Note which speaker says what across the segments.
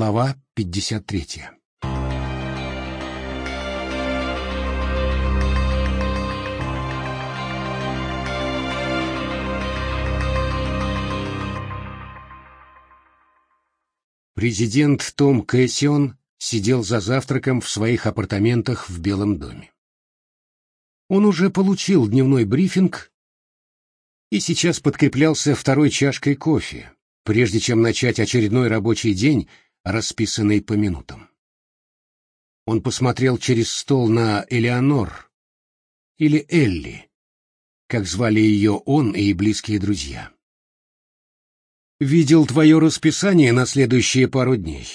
Speaker 1: Глава 53 Президент Том Кэссион сидел за завтраком в своих апартаментах в Белом доме. Он уже получил дневной брифинг и сейчас подкреплялся второй чашкой кофе, прежде чем начать очередной рабочий день, расписанный по минутам. Он посмотрел через стол на Элеонор, или Элли, как звали ее он и близкие друзья. «Видел твое расписание на следующие пару дней»,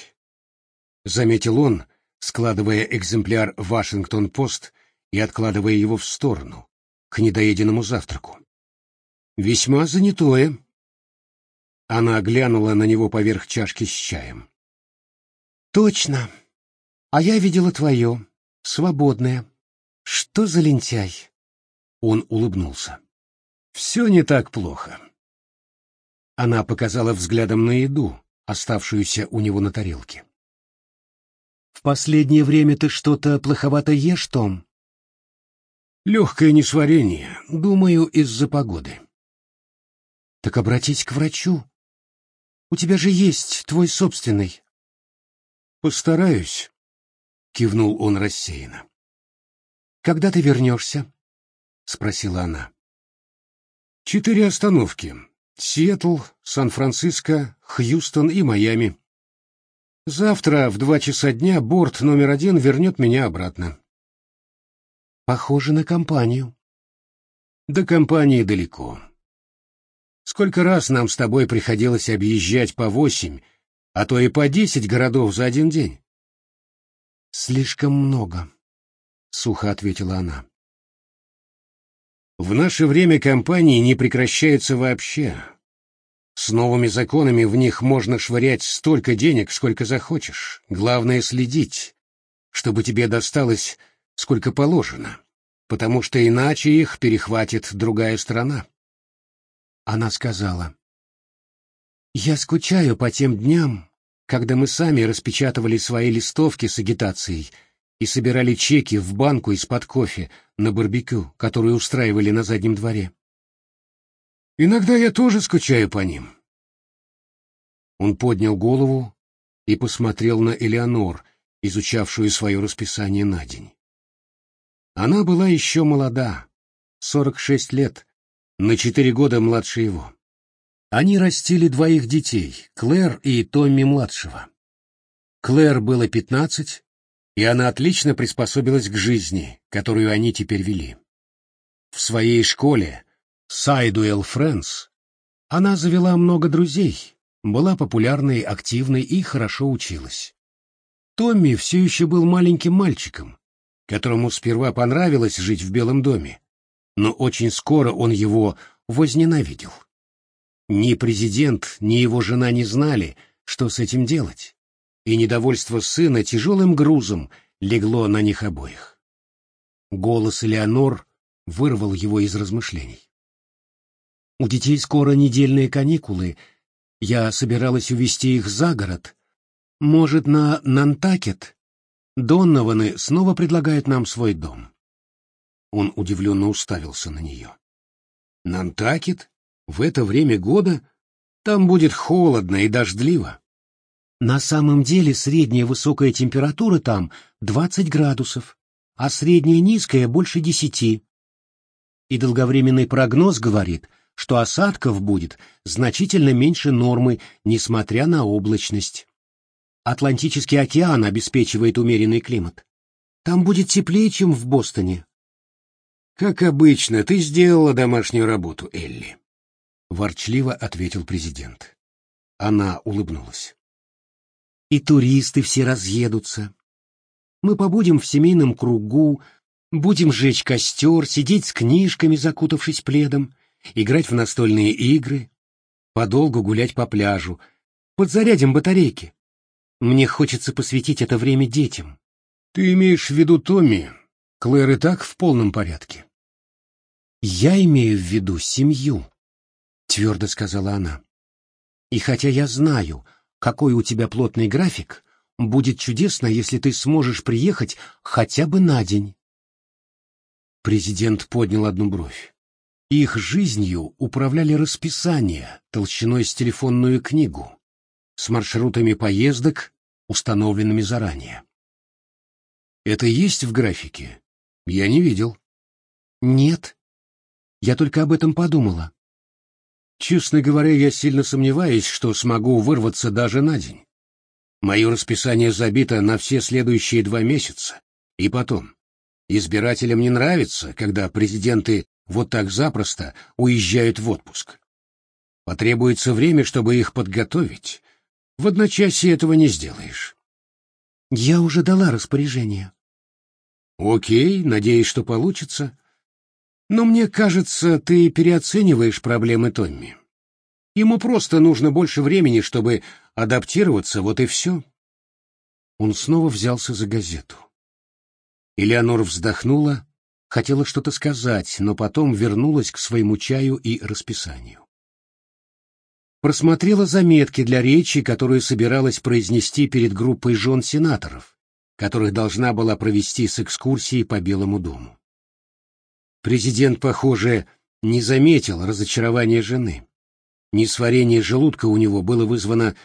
Speaker 1: — заметил он, складывая экземпляр «Вашингтон-Пост» и откладывая его в сторону, к недоеденному завтраку. «Весьма занятое». Она глянула на него поверх чашки с чаем. «Точно. А я видела твое, свободное. Что за лентяй?» Он улыбнулся. «Все не так плохо». Она показала взглядом на еду, оставшуюся у него на тарелке. «В последнее время ты что-то плоховато ешь, Том?» «Легкое несварение, думаю, из-за погоды». «Так обратись к врачу. У тебя же есть твой собственный». «Постараюсь», — кивнул он рассеянно. «Когда ты вернешься?» — спросила она. «Четыре остановки. Сиэтл, Сан-Франциско, Хьюстон и Майами. Завтра в два часа дня борт номер один вернет меня обратно. Похоже на компанию. До компании далеко. Сколько раз нам с тобой приходилось объезжать по восемь, а то и по десять городов за один день? Слишком много, — сухо ответила она. В наше время компании не прекращаются вообще. С новыми законами в них можно швырять столько денег, сколько захочешь. Главное — следить, чтобы тебе досталось сколько положено, потому что иначе их перехватит другая страна. Она сказала, «Я скучаю по тем дням, когда мы сами распечатывали свои листовки с агитацией и собирали чеки в банку из-под кофе на барбекю, который устраивали на заднем дворе. Иногда я тоже скучаю по ним. Он поднял голову и посмотрел на Элеонор, изучавшую свое расписание на день. Она была еще молода, сорок шесть лет, на четыре года младше его. Они растили двоих детей, Клэр и Томми-младшего. Клэр было пятнадцать, и она отлично приспособилась к жизни, которую они теперь вели. В своей школе Сайдуэлл Фрэнс она завела много друзей, была популярной, активной и хорошо училась. Томми все еще был маленьким мальчиком, которому сперва понравилось жить в Белом доме, но очень скоро он его возненавидел. Ни президент, ни его жена не знали, что с этим делать и недовольство сына тяжелым грузом легло на них обоих. Голос Элеонор вырвал его из размышлений. «У детей скоро недельные каникулы. Я собиралась увезти их за город. Может, на Нантакет? Доннованы снова предлагают нам свой дом». Он удивленно уставился на нее. «Нантакет? В это время года? Там будет холодно и дождливо». На самом деле средняя высокая температура там 20 градусов, а средняя низкая больше 10. И долговременный прогноз говорит, что осадков будет значительно меньше нормы, несмотря на облачность. Атлантический океан обеспечивает умеренный климат. Там будет теплее, чем в Бостоне. Как обычно, ты сделала домашнюю работу, Элли, ворчливо ответил президент. Она улыбнулась и туристы все разъедутся. Мы побудем в семейном кругу, будем жечь костер, сидеть с книжками, закутавшись пледом, играть в настольные игры, подолгу гулять по пляжу, подзарядим батарейки. Мне хочется посвятить это время детям. Ты имеешь в виду Томми? Клэр и так в полном порядке. Я имею в виду семью, твердо сказала она. И хотя я знаю, какой у тебя плотный график, будет чудесно, если ты сможешь приехать хотя бы на день. Президент поднял одну бровь. Их жизнью управляли расписания толщиной с телефонную книгу, с маршрутами поездок, установленными заранее. Это есть в графике? Я не видел. Нет. Я только об этом подумала. Честно говоря, я сильно сомневаюсь, что смогу вырваться даже на день. Мое расписание забито на все следующие два месяца. И потом, избирателям не нравится, когда президенты вот так запросто уезжают в отпуск. Потребуется время, чтобы их подготовить. В одночасье этого не сделаешь. Я уже дала распоряжение. Окей, надеюсь, что получится. Но мне кажется, ты переоцениваешь проблемы Томми. Ему просто нужно больше времени, чтобы адаптироваться, вот и все. Он снова взялся за газету. Элеонор вздохнула, хотела что-то сказать, но потом вернулась к своему чаю и расписанию. Просмотрела заметки для речи, которую собиралась произнести перед группой жен сенаторов, которых должна была провести с экскурсией по Белому дому. Президент, похоже, не заметил разочарования жены. Несварение желудка у него было вызвано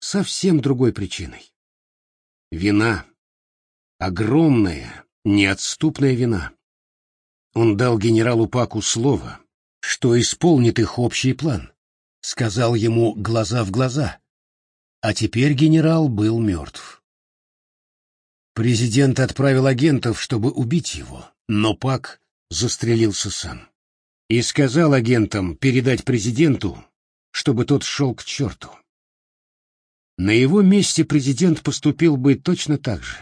Speaker 1: совсем другой причиной. Вина. Огромная, неотступная вина. Он дал генералу Паку слово, что исполнит их общий план. Сказал ему глаза в глаза. А теперь генерал был мертв. Президент отправил агентов, чтобы убить его, но Пак застрелился сам. И сказал агентам передать президенту, чтобы тот шел к черту. На его месте президент поступил бы точно так же.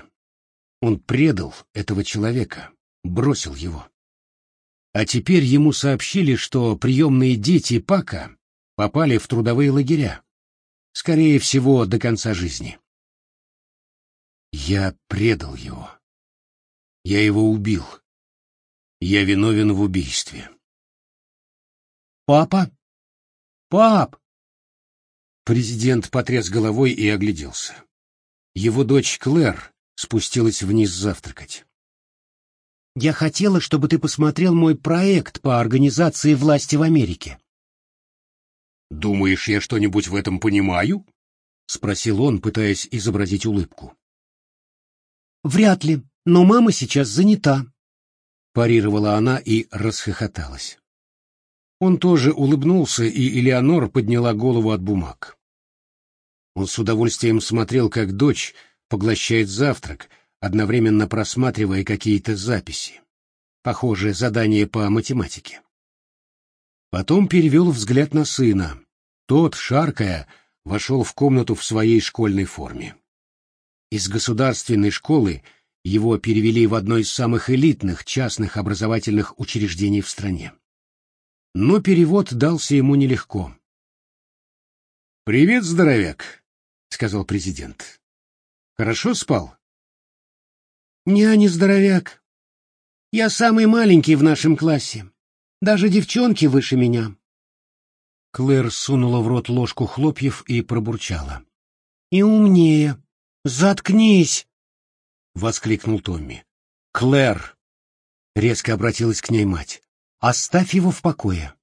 Speaker 1: Он предал этого человека, бросил его. А теперь ему сообщили, что приемные дети Пака попали в трудовые лагеря, скорее всего, до конца жизни. Я предал его. Я его убил. Я виновен в убийстве. «Папа? Пап!» Президент потряс головой и огляделся. Его дочь Клэр спустилась вниз завтракать. «Я хотела, чтобы ты посмотрел мой проект по организации власти в Америке». «Думаешь, я что-нибудь в этом понимаю?» — спросил он, пытаясь изобразить улыбку. «Вряд ли, но мама сейчас занята», парировала она и расхохоталась. Он тоже улыбнулся, и Элеонор подняла голову от бумаг. Он с удовольствием смотрел, как дочь поглощает завтрак, одновременно просматривая какие-то записи. Похожее задание по математике. Потом перевел взгляд на сына. Тот, шаркая, вошел в комнату в своей школьной форме. Из государственной школы его перевели в одно из самых элитных частных образовательных учреждений в стране. Но перевод дался ему нелегко. «Привет, здоровяк», — сказал президент. «Хорошо спал?» «Не, не здоровяк. Я самый маленький в нашем классе. Даже девчонки выше меня». Клэр сунула в рот ложку хлопьев и пробурчала. «И умнее. Заткнись!» — воскликнул Томми. «Клэр!» — резко обратилась к ней мать. «Оставь его в покое».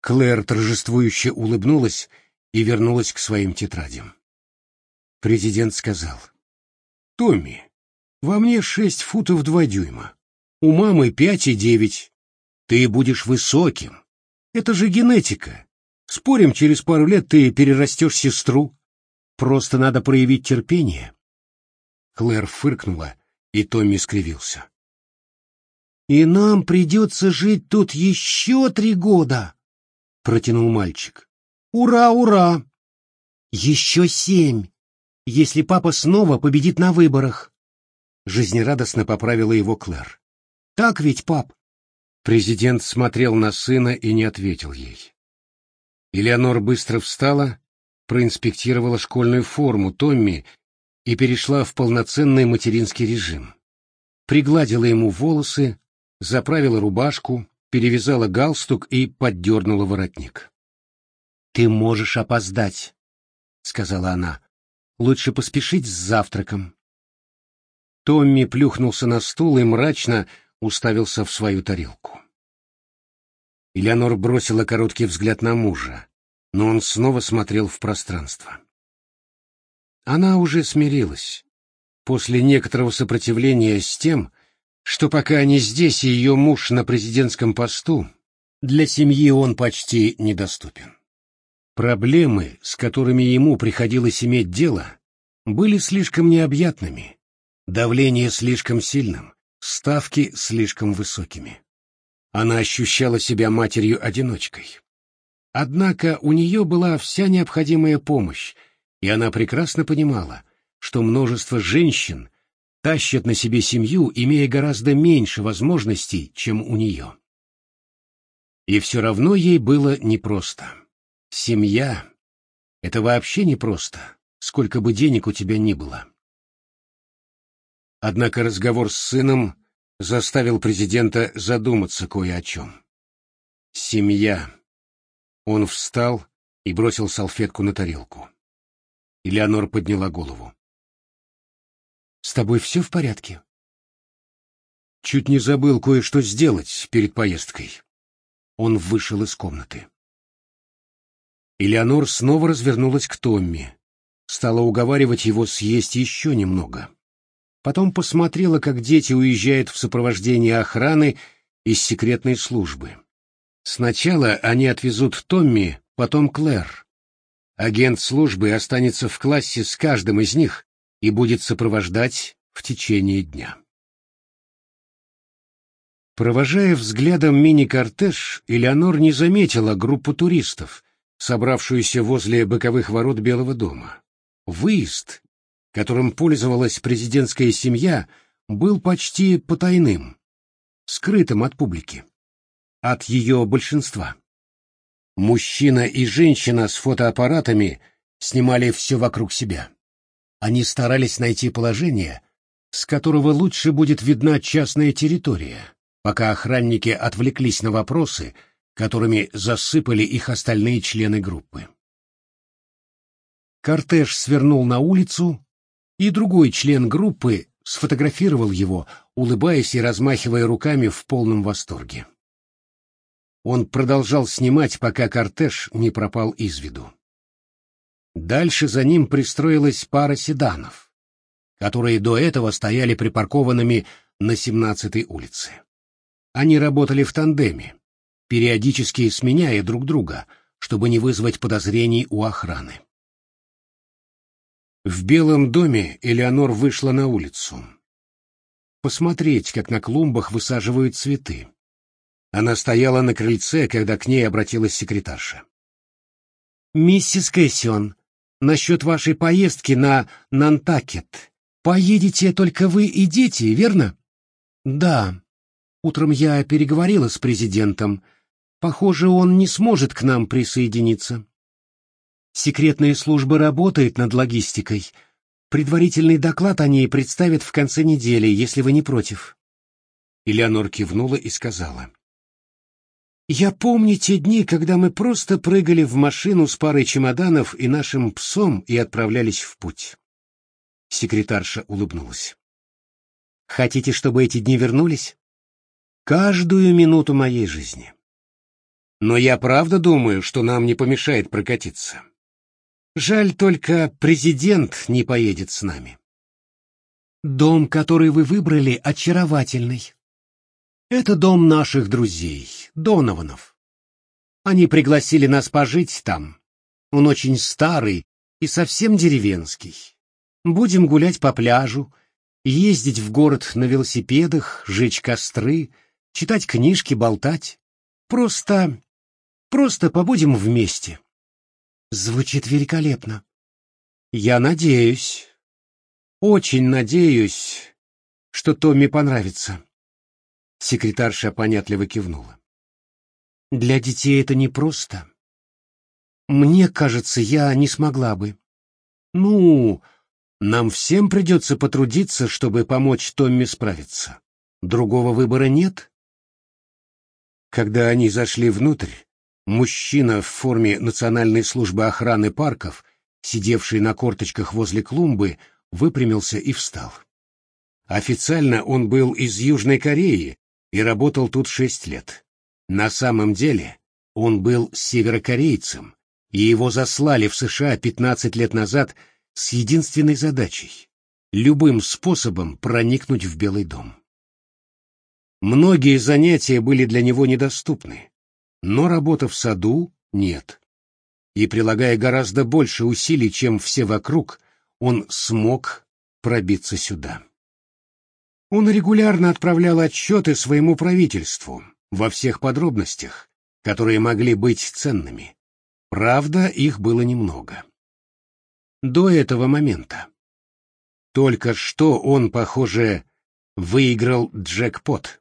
Speaker 1: Клэр торжествующе улыбнулась и вернулась к своим тетрадям. Президент сказал. «Томми, во мне шесть футов два дюйма. У мамы пять и девять. Ты будешь высоким. Это же генетика. Спорим, через пару лет ты перерастешь сестру. Просто надо проявить терпение. Клэр фыркнула, и Томми скривился. «И нам придется жить тут еще три года!» — протянул мальчик. «Ура, ура! Еще семь, если папа снова победит на выборах!» Жизнерадостно поправила его Клэр. «Так ведь, пап?» Президент смотрел на сына и не ответил ей. Элеонор быстро встала, проинспектировала школьную форму Томми и перешла в полноценный материнский режим. Пригладила ему волосы, заправила рубашку, перевязала галстук и поддернула воротник. «Ты можешь опоздать», сказала она. Лучше поспешить с завтраком. Томми плюхнулся на стул и мрачно уставился в свою тарелку. Элеонор бросила короткий взгляд на мужа, но он снова смотрел в пространство. Она уже смирилась. После некоторого сопротивления с тем, что пока они здесь и ее муж на президентском посту, для семьи он почти недоступен. Проблемы, с которыми ему приходилось иметь дело, были слишком необъятными, давление слишком сильным, ставки слишком высокими. Она ощущала себя матерью-одиночкой. Однако у нее была вся необходимая помощь, и она прекрасно понимала, что множество женщин тащат на себе семью, имея гораздо меньше возможностей, чем у нее. И все равно ей было непросто. Семья — это вообще непросто, сколько бы денег у тебя ни было. Однако разговор с сыном заставил президента задуматься кое о чем. Семья. Он встал и бросил салфетку на тарелку. Элеонор подняла голову. «С тобой все в порядке?» Чуть не забыл кое-что сделать перед поездкой. Он вышел из комнаты. Элеонор снова развернулась к Томми, стала уговаривать его съесть еще немного. Потом посмотрела, как дети уезжают в сопровождении охраны из секретной службы. Сначала они отвезут Томми, потом Клэр. Агент службы останется в классе с каждым из них и будет сопровождать в течение дня. Провожая взглядом мини-кортеж, Элеонор не заметила группу туристов, собравшуюся возле боковых ворот Белого дома. Выезд, которым пользовалась президентская семья, был почти потайным, скрытым от публики, от ее большинства. Мужчина и женщина с фотоаппаратами снимали все вокруг себя. Они старались найти положение, с которого лучше будет видна частная территория, пока охранники отвлеклись на вопросы, которыми засыпали их остальные члены группы. Кортеж свернул на улицу, и другой член группы сфотографировал его, улыбаясь и размахивая руками в полном восторге. Он продолжал снимать, пока кортеж не пропал из виду. Дальше за ним пристроилась пара седанов, которые до этого стояли припаркованными на 17-й улице. Они работали в тандеме, периодически сменяя друг друга, чтобы не вызвать подозрений у охраны. В Белом доме Элеонор вышла на улицу. Посмотреть, как на клумбах высаживают цветы. Она стояла на крыльце, когда к ней обратилась секретарша. «Миссис Кэссион, насчет вашей поездки на Нантакет. Поедете только вы и дети, верно?» «Да. Утром я переговорила с президентом. Похоже, он не сможет к нам присоединиться. Секретная служба работает над логистикой. Предварительный доклад о ней представят в конце недели, если вы не против». Элеонор кивнула и сказала. Я помню те дни, когда мы просто прыгали в машину с парой чемоданов и нашим псом и отправлялись в путь. Секретарша улыбнулась. Хотите, чтобы эти дни вернулись? Каждую минуту моей жизни. Но я правда думаю, что нам не помешает прокатиться. Жаль только, президент не поедет с нами. Дом, который вы выбрали, очаровательный. Это дом наших друзей, Донованов. Они пригласили нас пожить там. Он очень старый и совсем деревенский. Будем гулять по пляжу, ездить в город на велосипедах, жечь костры, читать книжки, болтать. Просто... просто побудем вместе. Звучит великолепно. Я надеюсь, очень надеюсь, что Томми понравится. Секретарша понятливо кивнула. Для детей это непросто. Мне кажется, я не смогла бы. Ну, нам всем придется потрудиться, чтобы помочь Томми справиться. Другого выбора нет. Когда они зашли внутрь, мужчина в форме Национальной службы охраны парков сидевший на корточках возле клумбы, выпрямился и встал. Официально он был из Южной Кореи и работал тут шесть лет. На самом деле он был северокорейцем, и его заслали в США 15 лет назад с единственной задачей — любым способом проникнуть в Белый дом. Многие занятия были для него недоступны, но работа в саду — нет. И прилагая гораздо больше усилий, чем все вокруг, он смог пробиться сюда. Он регулярно отправлял отчеты своему правительству во всех подробностях, которые могли быть ценными. Правда, их было немного. До этого момента. Только что он, похоже, выиграл джекпот.